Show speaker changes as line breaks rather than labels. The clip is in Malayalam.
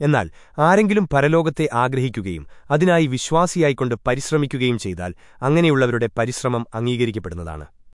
എന്നാൽ ആരെങ്കിലും പരലോകത്തെ ആഗ്രഹിക്കുകയും അതിനായി വിശ്വാസിയായിക്കൊണ്ട് പരിശ്രമിക്കുകയും ചെയ്താൽ അങ്ങനെയുള്ളവരുടെ പരിശ്രമം അംഗീകരിക്കപ്പെടുന്നതാണ്.